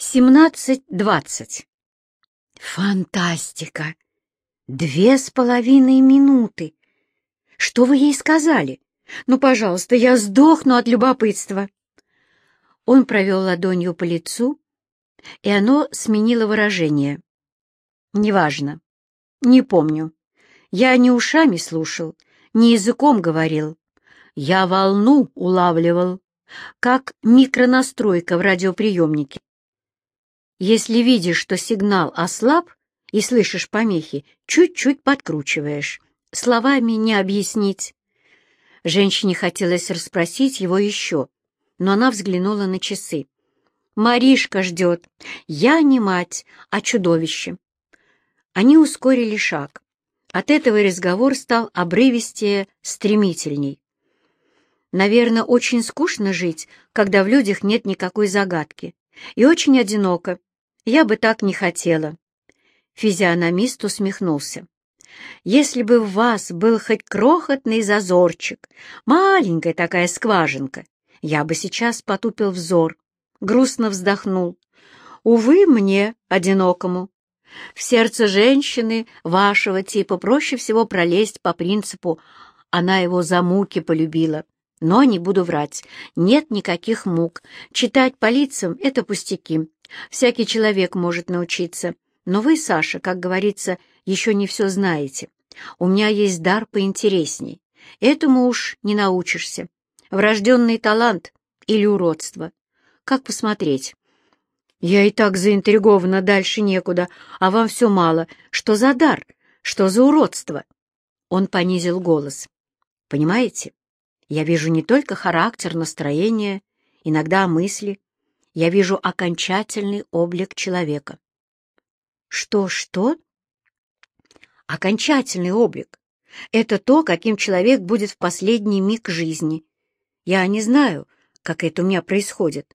17.20. Фантастика! Две с половиной минуты! Что вы ей сказали? Ну, пожалуйста, я сдохну от любопытства. Он провел ладонью по лицу, и оно сменило выражение. Неважно. Не помню. Я не ушами слушал, не языком говорил. Я волну улавливал, как микронастройка в радиоприемнике. Если видишь, что сигнал ослаб и слышишь помехи, чуть-чуть подкручиваешь. Словами не объяснить. Женщине хотелось расспросить его еще, но она взглянула на часы. «Маришка ждет. Я не мать, а чудовище». Они ускорили шаг. От этого разговор стал обрывистее, стремительней. Наверное, очень скучно жить, когда в людях нет никакой загадки. И очень одиноко. Я бы так не хотела. Физиономист усмехнулся. Если бы в вас был хоть крохотный зазорчик, маленькая такая скважинка, я бы сейчас потупил взор, грустно вздохнул. Увы, мне, одинокому. В сердце женщины вашего типа проще всего пролезть по принципу «она его за муки полюбила». Но не буду врать, нет никаких мук. Читать по лицам — это пустяки. Всякий человек может научиться. Но вы, Саша, как говорится, еще не все знаете. У меня есть дар поинтересней. Этому уж не научишься. Врожденный талант или уродство. Как посмотреть? Я и так заинтригована, дальше некуда, а вам все мало. Что за дар? Что за уродство? Он понизил голос. Понимаете? Я вижу не только характер, настроение, иногда мысли. Я вижу окончательный облик человека. Что-что? Окончательный облик. Это то, каким человек будет в последний миг жизни. Я не знаю, как это у меня происходит,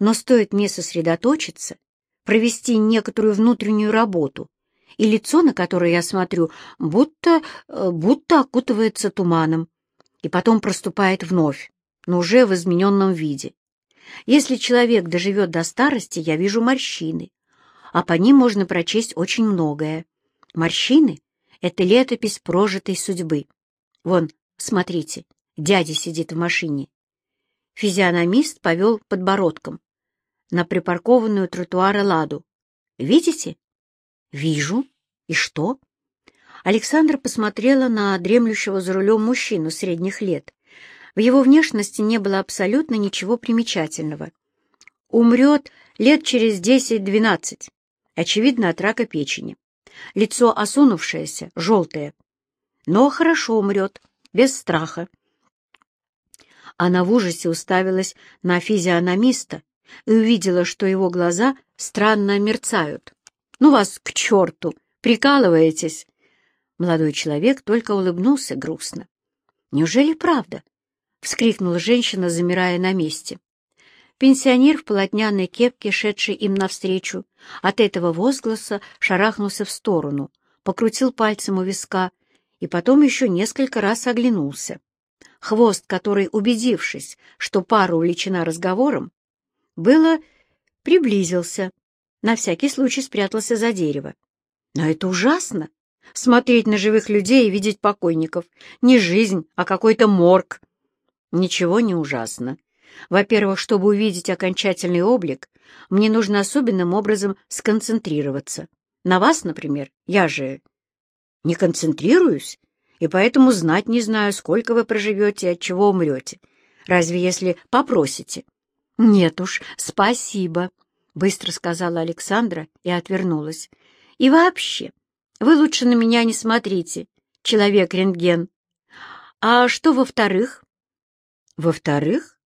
но стоит мне сосредоточиться, провести некоторую внутреннюю работу, и лицо, на которое я смотрю, будто, э, будто окутывается туманом, и потом проступает вновь, но уже в измененном виде. Если человек доживет до старости, я вижу морщины, а по ним можно прочесть очень многое. Морщины — это летопись прожитой судьбы. Вон, смотрите, дядя сидит в машине. Физиономист повел подбородком на припаркованную тротуара ладу. «Видите?» «Вижу. И что?» Александра посмотрела на дремлющего за рулем мужчину средних лет. В его внешности не было абсолютно ничего примечательного. Умрет лет через десять-двенадцать, очевидно, от рака печени. Лицо осунувшееся, желтое. Но хорошо умрет, без страха. Она в ужасе уставилась на физиономиста и увидела, что его глаза странно мерцают. «Ну вас к черту! Прикалываетесь!» Молодой человек только улыбнулся грустно. «Неужели правда?» — вскрикнула женщина, замирая на месте. Пенсионер в полотняной кепке, шедший им навстречу, от этого возгласа шарахнулся в сторону, покрутил пальцем у виска и потом еще несколько раз оглянулся. Хвост, который, убедившись, что пара увлечена разговором, было приблизился, на всякий случай спрятался за дерево. Но это ужасно! Смотреть на живых людей и видеть покойников. Не жизнь, а какой-то морг. Ничего не ужасно. Во-первых, чтобы увидеть окончательный облик, мне нужно особенным образом сконцентрироваться. На вас, например, я же не концентрируюсь, и поэтому знать не знаю, сколько вы проживете и от чего умрете. Разве если попросите? Нет уж, спасибо, — быстро сказала Александра и отвернулась. И вообще, вы лучше на меня не смотрите, человек-рентген. А что во-вторых? Во-вторых?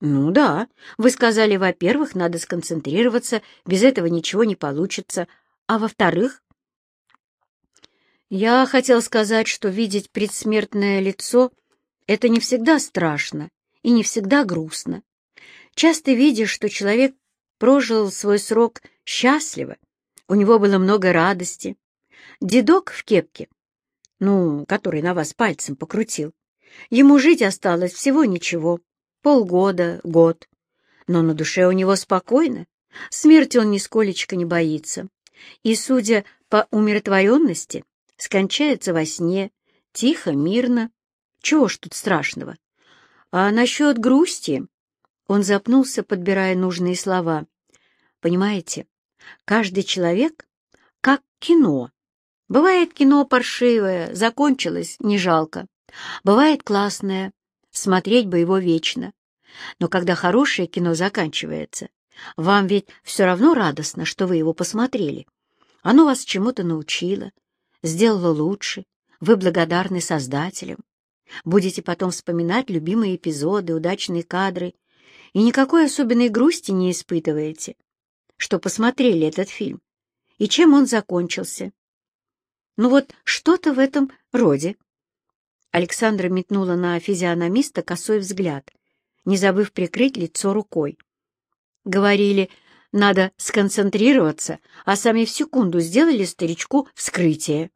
Ну да, вы сказали, во-первых, надо сконцентрироваться, без этого ничего не получится. А во-вторых? Я хотел сказать, что видеть предсмертное лицо — это не всегда страшно и не всегда грустно. Часто видишь, что человек прожил свой срок счастливо, у него было много радости, Дедок в кепке, ну, который на вас пальцем покрутил, ему жить осталось всего ничего, полгода, год. Но на душе у него спокойно, Смерти он нисколечко не боится. И, судя по умиротворенности, скончается во сне, тихо, мирно. Чего ж тут страшного? А насчет грусти... Он запнулся, подбирая нужные слова. Понимаете, каждый человек как кино. Бывает кино паршивое, закончилось, не жалко. Бывает классное, смотреть бы его вечно. Но когда хорошее кино заканчивается, вам ведь все равно радостно, что вы его посмотрели. Оно вас чему-то научило, сделало лучше, вы благодарны создателям. Будете потом вспоминать любимые эпизоды, удачные кадры, и никакой особенной грусти не испытываете, что посмотрели этот фильм, и чем он закончился. Ну вот что-то в этом роде. Александра метнула на физиономиста косой взгляд, не забыв прикрыть лицо рукой. Говорили, надо сконцентрироваться, а сами в секунду сделали старичку вскрытие.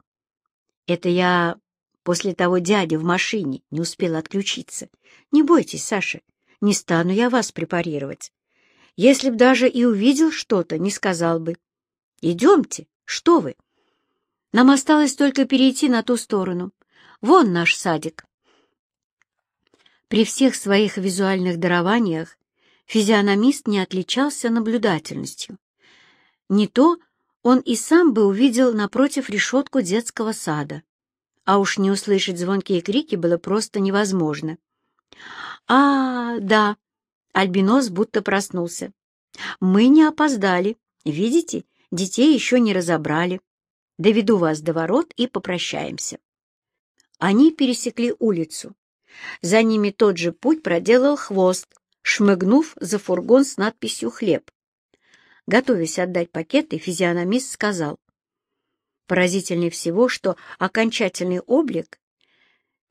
Это я после того дяди в машине не успела отключиться. Не бойтесь, Саша, не стану я вас препарировать. Если б даже и увидел что-то, не сказал бы. Идемте, что вы? Нам осталось только перейти на ту сторону. Вон наш садик. При всех своих визуальных дарованиях физиономист не отличался наблюдательностью. Не то он и сам бы увидел напротив решетку детского сада, а уж не услышать звонкие крики было просто невозможно. «А, да!» — Альбинос будто проснулся. «Мы не опоздали. Видите, детей еще не разобрали. Доведу вас до ворот и попрощаемся». Они пересекли улицу. За ними тот же путь проделал хвост, шмыгнув за фургон с надписью «Хлеб». Готовясь отдать пакеты, физиономист сказал. Поразительнее всего, что окончательный облик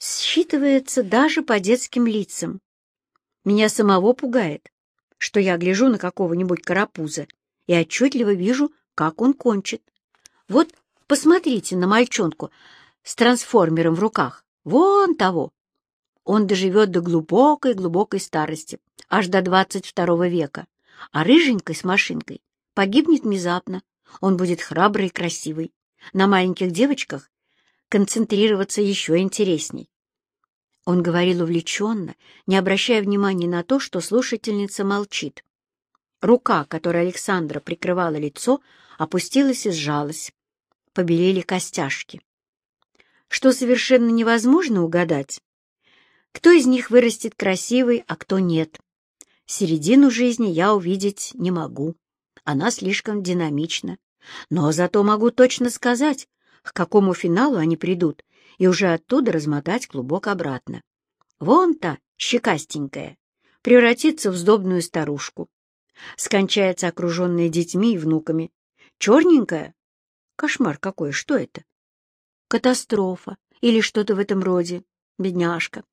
считывается даже по детским лицам. Меня самого пугает, что я гляжу на какого-нибудь карапуза и отчетливо вижу, как он кончит. Вот посмотрите на мальчонку с трансформером в руках. Вон того. Он доживет до глубокой-глубокой старости, аж до 22 века. А рыженькой с машинкой погибнет внезапно. Он будет храбрый и красивый. На маленьких девочках концентрироваться еще интересней. Он говорил увлеченно, не обращая внимания на то, что слушательница молчит. Рука, которой Александра прикрывала лицо, опустилась и сжалась. Побелели костяшки что совершенно невозможно угадать, кто из них вырастет красивый, а кто нет. Середину жизни я увидеть не могу. Она слишком динамична. Но зато могу точно сказать, к какому финалу они придут, и уже оттуда размотать клубок обратно. Вон та, щекастенькая, превратится в сдобную старушку. Скончается окруженная детьми и внуками. Черненькая? Кошмар какой, что это? катастрофа или что-то в этом роде, бедняжка.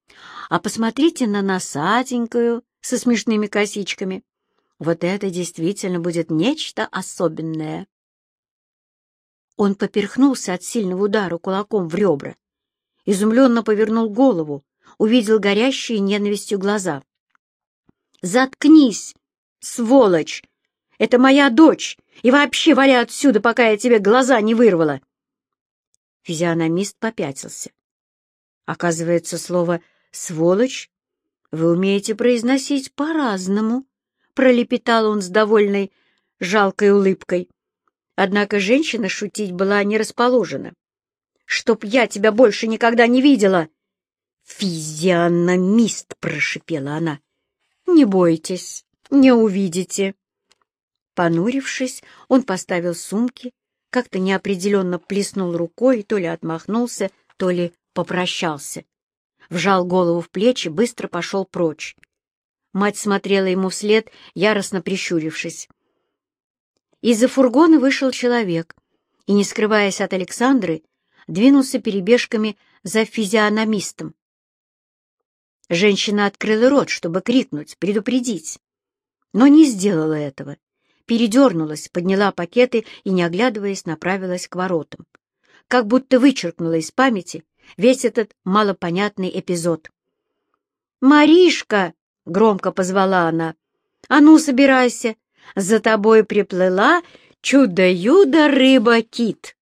А посмотрите на носатенькую со смешными косичками. Вот это действительно будет нечто особенное. Он поперхнулся от сильного удара кулаком в ребра, изумленно повернул голову, увидел горящие ненавистью глаза. «Заткнись, сволочь! Это моя дочь! И вообще валя отсюда, пока я тебе глаза не вырвала!» Физиономист попятился. Оказывается, слово «сволочь» вы умеете произносить по-разному, пролепетал он с довольной, жалкой улыбкой. Однако женщина шутить была не расположена. «Чтоб я тебя больше никогда не видела!» «Физиономист!» — прошипела она. «Не бойтесь, не увидите!» Понурившись, он поставил сумки, как-то неопределенно плеснул рукой, то ли отмахнулся, то ли попрощался. Вжал голову в плечи, быстро пошел прочь. Мать смотрела ему вслед, яростно прищурившись. Из-за фургона вышел человек и, не скрываясь от Александры, двинулся перебежками за физиономистом. Женщина открыла рот, чтобы крикнуть, предупредить, но не сделала этого передернулась, подняла пакеты и, не оглядываясь, направилась к воротам. Как будто вычеркнула из памяти весь этот малопонятный эпизод. «Маришка!» — громко позвала она. «А ну, собирайся! За тобой приплыла чудо-юдо рыба-кит.